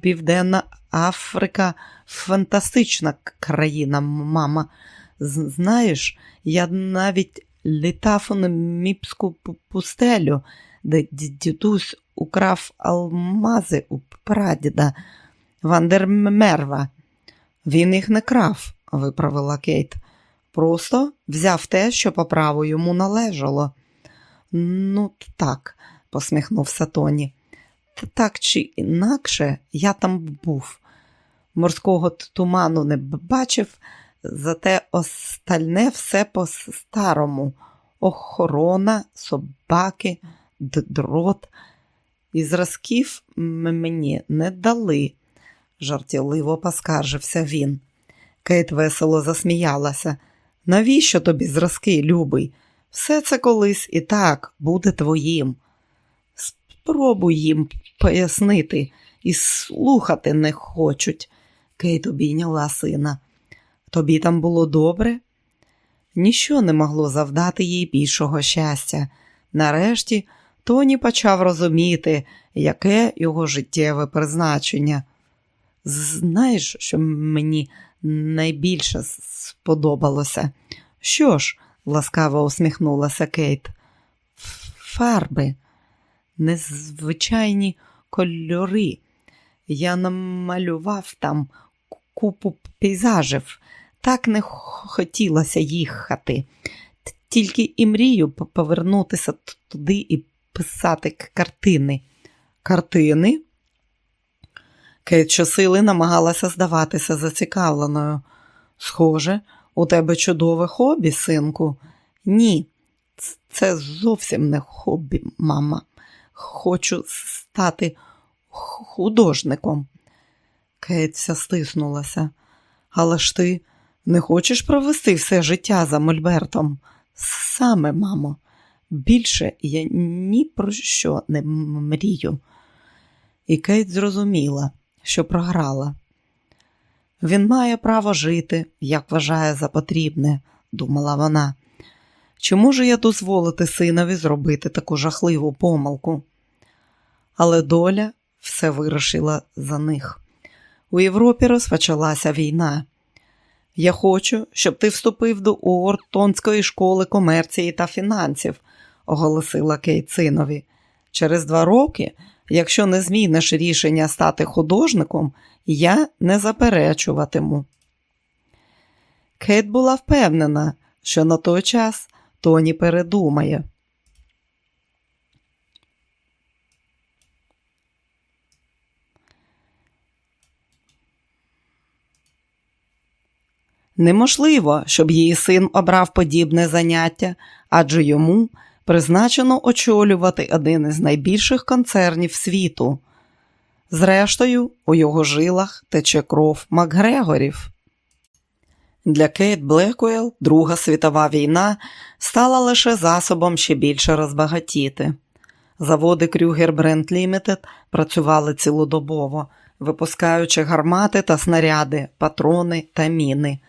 Speaker 1: Південна Африка фантастична країна, мама. Знаєш, я навіть літав у Наміпську пустелю, де дідусь украв алмази у прадіда Вандермерва. Він їх не крав, виправила Кейт. Просто взяв те, що по праву йому належало. Ну, так, посміхнувся Тоні. Так чи інакше я там був. Морського туману не бачив, зате остальне все по-старому. Охорона, собаки, дрот. І зразків мені не дали, жартівливо поскаржився він. Кейт весело засміялася. Навіщо тобі зразки, любий? Все це колись і так буде твоїм. Спробуй їм пояснити і слухати не хочуть. Кейт обійняла сина. Тобі там було добре? Ніщо не могло завдати їй більшого щастя. Нарешті Тоні почав розуміти, яке його життєве призначення. Знаєш, що мені найбільше сподобалося? Що ж, ласкаво усміхнулася Кейт. Фарби, незвичайні кольори. Я намалював там купу пейзажів, так не хотілося їхати. Тільки і мрію повернутися туди і писати картини. Картини? Кейт щосили намагалася здаватися зацікавленою. Схоже, у тебе чудове хобі, синку. Ні, це зовсім не хобі, мама. Хочу стати художником. Кетця стиснулася. Але ж ти не хочеш провести все життя за Мольбертом? Саме, мамо, більше я ні про що не мрію. І Кейт зрозуміла, що програла. Він має право жити, як вважає за потрібне, думала вона. Чи можу я дозволити синові зробити таку жахливу помилку? Але доля все вирішила за них. У Європі розпочалася війна. Я хочу, щоб ти вступив до Уортонської школи комерції та фінансів, оголосила Кейт синові. Через два роки, якщо не зміниш рішення стати художником, я не заперечуватиму. Кейт була впевнена, що на той час Тоні передумає. Неможливо, щоб її син обрав подібне заняття, адже йому призначено очолювати один із найбільших концернів світу. Зрештою, у його жилах тече кров Макгрегорів. Для Кейт Блекуел Друга світова війна стала лише засобом ще більше розбагатіти. Заводи Крюгер Брент Лімітед працювали цілодобово, випускаючи гармати та снаряди, патрони та міни.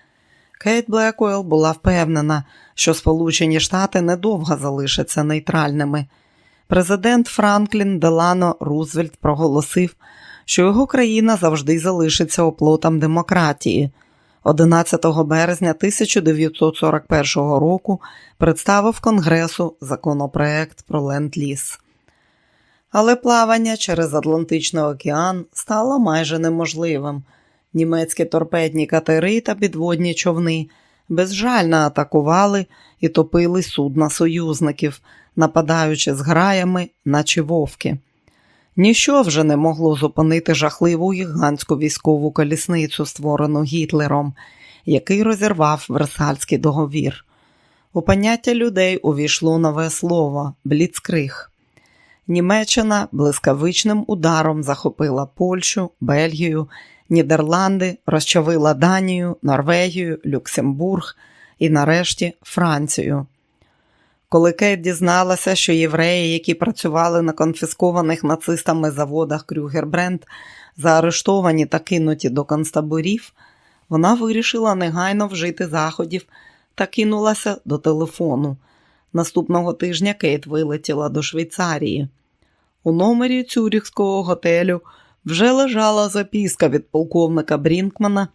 Speaker 1: Кейт Блекуел була впевнена, що Сполучені Штати недовго залишаться нейтральними. Президент Франклін Делано Рузвельт проголосив, що його країна завжди залишиться оплотом демократії. 11 березня 1941 року представив Конгресу законопроект про ленд-ліз. Але плавання через Атлантичний океан стало майже неможливим. Німецькі торпедні катери та підводні човни безжально атакували і топили судна союзників, нападаючи з граями, наче вовки. Ніщо вже не могло зупинити жахливу гігантську військову колісницю, створену Гітлером, який розірвав Версальський договір. У поняття людей увійшло нове слово бліцкриг. Німеччина блискавичним ударом захопила Польщу, Бельгію, Нідерланди, розчавила Данію, Норвегію, Люксембург і нарешті Францію. Коли Кейт дізналася, що євреї, які працювали на конфіскованих нацистами заводах Крюгербренд, заарештовані та кинуті до концтаборів, вона вирішила негайно вжити заходів та кинулася до телефону. Наступного тижня Кейт вилетіла до Швейцарії. У номері Цюріхського готелю вже лежала записка від полковника Брінкмана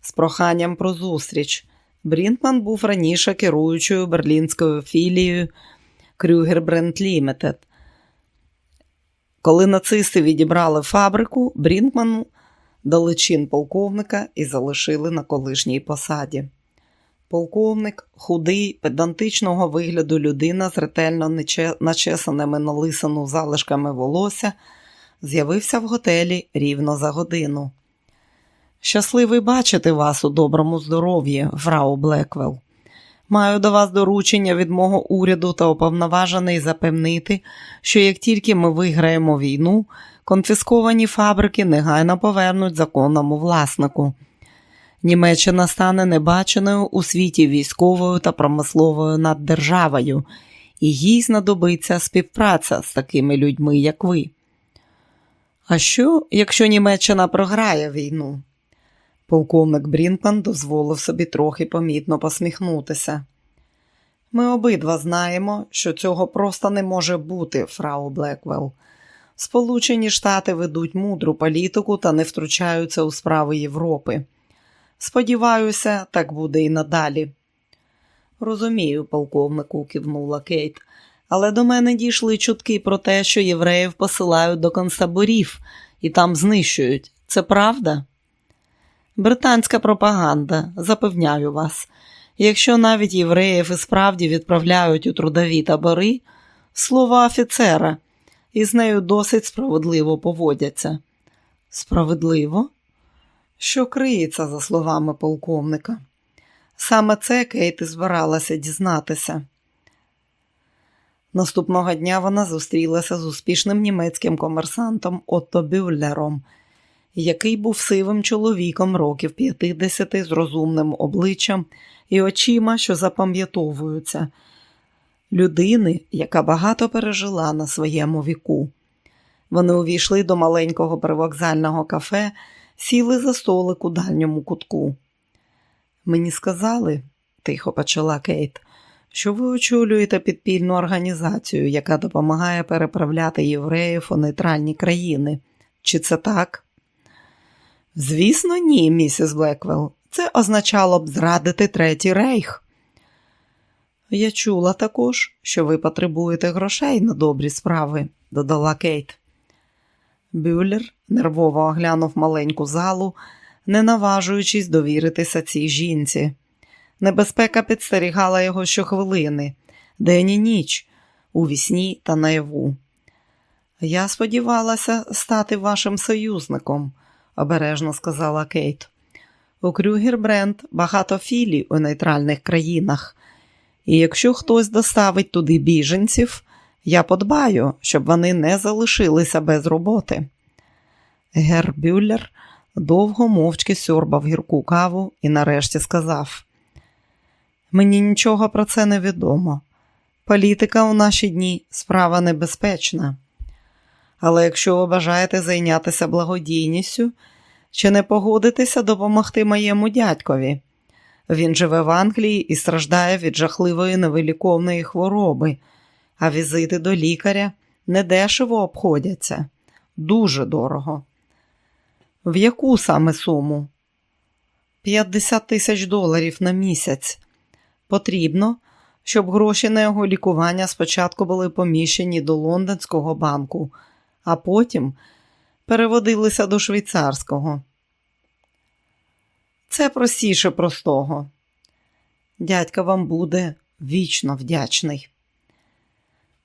Speaker 1: з проханням про зустріч. Брінкман був раніше керуючою берлінською філією Крюгер Бренд Лімітед. Коли нацисти відібрали фабрику, Брінкману дали чин полковника і залишили на колишній посаді. Полковник, худий, педантичного вигляду людина з ретельно начесаними на лисину залишками волосся, з'явився в готелі рівно за годину. Щасливий бачити вас у доброму здоров'ї, фрау Блеквел. Маю до вас доручення від мого уряду та уповноважений запевнити, що як тільки ми виграємо війну, конфісковані фабрики негайно повернуть законному власнику. Німеччина стане небаченою у світі військовою та промисловою наддержавою, і їй знадобиться співпраця з такими людьми, як ви. А що, якщо Німеччина програє війну? Полковник Брінкман дозволив собі трохи помітно посміхнутися. Ми обидва знаємо, що цього просто не може бути, фрау Блеквелл. Сполучені Штати ведуть мудру політику та не втручаються у справи Європи. Сподіваюся, так буде і надалі. Розумію, полковнику, кивнула Кейт, але до мене дійшли чутки про те, що євреїв посилають до концтаборів і там знищують. Це правда? Британська пропаганда, запевняю вас. Якщо навіть євреїв і справді відправляють у трудові табори, слово офіцера, і з нею досить справедливо поводяться. Справедливо? Що криється, за словами полковника? Саме це Кейт і збиралася дізнатися. Наступного дня вона зустрілася з успішним німецьким комерсантом Отто Бюллером – який був сивим чоловіком років 50 з розумним обличчям і очима, що запам'ятовуються, людини, яка багато пережила на своєму віку. Вони увійшли до маленького привокзального кафе, сіли за столик у дальньому кутку. Мені сказали, тихо почала Кейт, що ви очолюєте підпільну організацію, яка допомагає переправляти євреїв у нейтральні країни. Чи це так? Звісно, ні, місіс Блеквелл. Це означало б зрадити третій рейх. Я чула також, що ви потребуєте грошей на добрі справи, додала Кейт. Бюллер нервово оглянув маленьку залу, не наважуючись довіритися цій жінці. Небезпека підстерігала його щохвилини, день і ніч, у вісні та наяву. Я сподівалася стати вашим союзником обережно сказала Кейт. У Крюгер Бренд багато філій у нейтральних країнах, і якщо хтось доставить туди біженців, я подбаю, щоб вони не залишилися без роботи. Гер Бюллер довго мовчки сьорбав гірку каву і нарешті сказав: Мені нічого про це не відомо. Політика у наші дні справа небезпечна. Але якщо ви бажаєте зайнятися благодійністю, чи не погодитеся допомогти моєму дядькові? Він живе в Англії і страждає від жахливої невиліковної хвороби, а візити до лікаря недешево обходяться, дуже дорого. В яку саме суму? 50 тисяч доларів на місяць. Потрібно, щоб гроші на його лікування спочатку були поміщені до лондонського банку, а потім переводилися до швейцарського. Це простіше простого. Дядька вам буде вічно вдячний.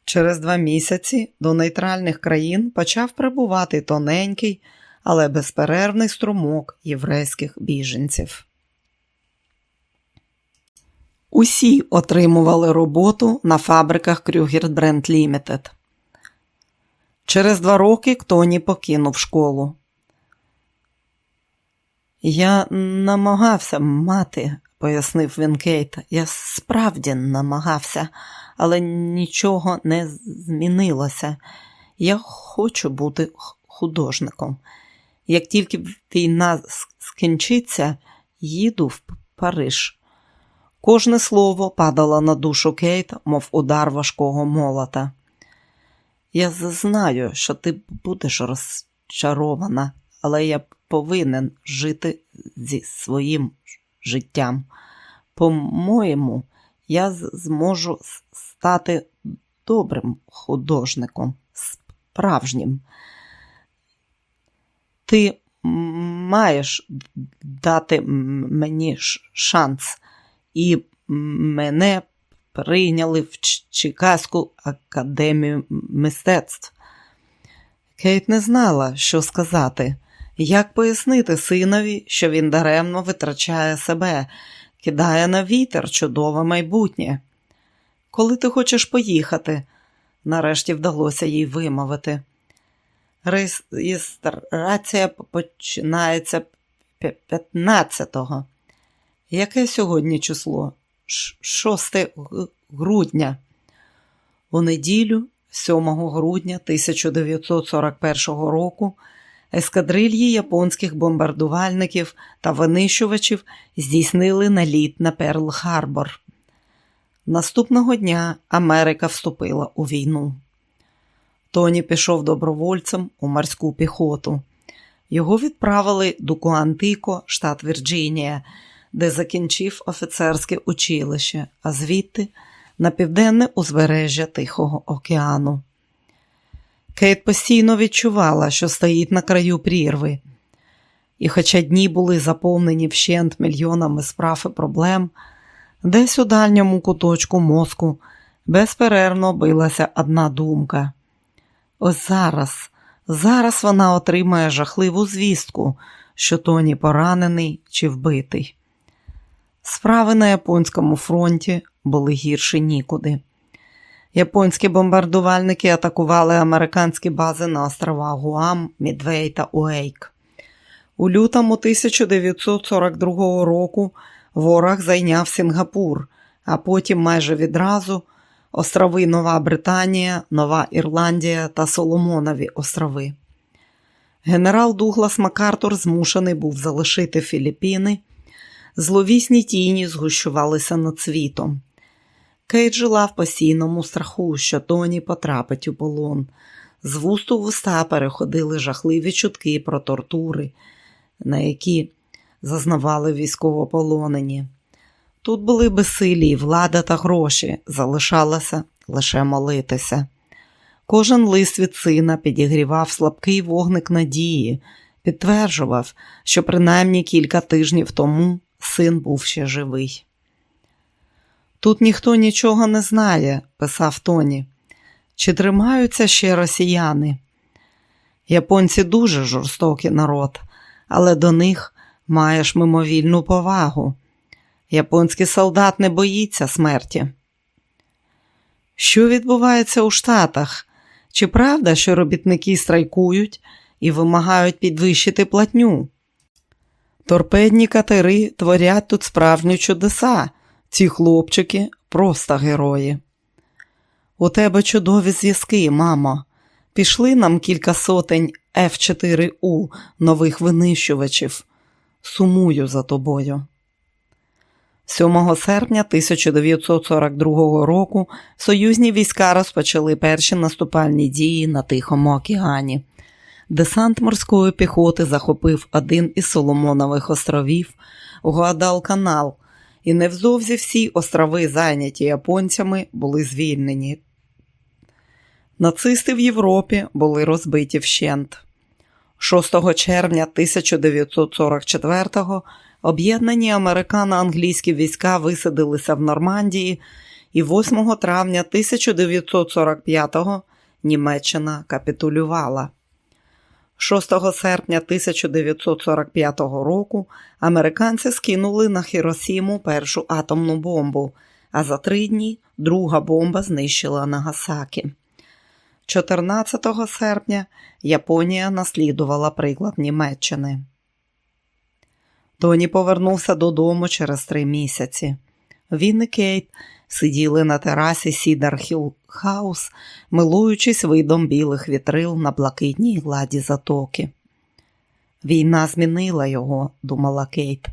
Speaker 1: Через два місяці до нейтральних країн почав прибувати тоненький, але безперервний струмок єврейських біженців. Усі отримували роботу на фабриках Крюгер Бренд Лімітед. Через два роки Тоні покинув школу. Я намагався мати, пояснив він Кейт. Я справді намагався, але нічого не змінилося. Я хочу бути художником. Як тільки війна скінчиться, їду в Париж. Кожне слово падало на душу Кейт, мов удар важкого молота. Я знаю, що ти будеш розчарована, але я повинен жити зі своїм життям. По-моєму, я зможу стати добрим художником, справжнім. Ти маєш дати мені шанс, і мене прийняли в Чикаську академію мистецтв. Кейт не знала, що сказати. Як пояснити синові, що він даремно витрачає себе, кидає на вітер чудове майбутнє? Коли ти хочеш поїхати? Нарешті вдалося їй вимовити. Реєстрація починається 15-го. Яке сьогодні число? 6 грудня. У неділю, 7 грудня 1941 року, ескадрильї японських бомбардувальників та винищувачів здійснили наліт на Перл Харбор. Наступного дня Америка вступила у війну. Тоні пішов добровольцем у морську піхоту. Його відправили до Куантико, штат Вірджинія, де закінчив офіцерське училище, а звідти на південне узбережжя Тихого океану. Кейт постійно відчувала, що стоїть на краю прірви. І, хоча дні були заповнені вщент мільйонами справ і проблем, десь у дальньому куточку мозку безперервно билася одна думка. Ось зараз, зараз вона отримає жахливу звістку, що Тоні поранений чи вбитий. Справи на японському фронті були гірші нікуди. Японські бомбардувальники атакували американські бази на островах Гуам, Мідвей та Уейк. У лютому 1942 року ворог зайняв Сінгапур, а потім майже відразу острови Нова Британія, Нова Ірландія та Соломонові острови. Генерал Дуглас Макартур змушений був залишити Філіппіни. Зловісні тіні згущувалися над світом. Кейт жила в постійному страху, що Тоні потрапить у полон. З вусту в уста переходили жахливі чутки про тортури, на які зазнавали військовополонені. Тут були безсилі, влада та гроші, залишалося лише молитися. Кожен лист від сина підігрівав слабкий вогник надії, підтверджував, що принаймні кілька тижнів тому син був ще живий. Тут ніхто нічого не знає, писав Тоні. Чи тримаються ще росіяни? Японці дуже жорстокий народ, але до них маєш мимовільну повагу. Японський солдат не боїться смерті. Що відбувається у Штатах? Чи правда, що робітники страйкують і вимагають підвищити платню? Торпедні катери творять тут справжні чудеса. Ці хлопчики просто герої. У тебе чудові зв'язки, мамо. Пішли нам кілька сотень F4U нових винищувачів. Сумую за тобою. 7 серпня 1942 року союзні війська розпочали перші наступальні дії на Тихому океані. Десант морської піхоти захопив один із Соломонових островів Гуадалканал, і невзовзі всі острови, зайняті японцями, були звільнені. Нацисти в Європі були розбиті вщент. 6 червня 1944-го об'єднані американо-англійські війська висадилися в Нормандії, і 8 травня 1945-го Німеччина капітулювала. 6 серпня 1945 року американці скинули на Хіросіму першу атомну бомбу, а за три дні друга бомба знищила Нагасакі. 14 серпня Японія наслідувала приклад Німеччини. Тоні повернувся додому через три місяці. Він і Кейт сиділи на терасі Сідар Хіл Хаус, милуючись видом білих вітрил на блакитній гладі затоки. Війна змінила його, думала Кейт.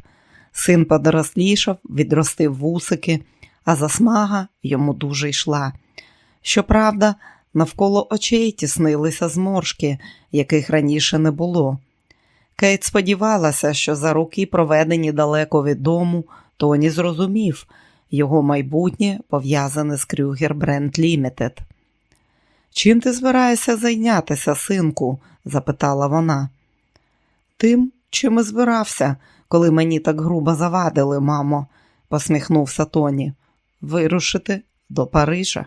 Speaker 1: Син подорослішав, відростив вусики, а засмага йому дуже йшла. Щоправда, навколо очей тіснилися зморшки, яких раніше не було. Кейт сподівалася, що за роки, проведені далеко від дому, Тоні зрозумів, його майбутнє пов'язане з Крюгер Бренд Лімітед. Чим ти збираєшся зайнятися, синку? запитала вона. Тим, чим і збирався, коли мені так грубо завадили, мамо, посміхнувся Тоні. Вирушити до Парижа.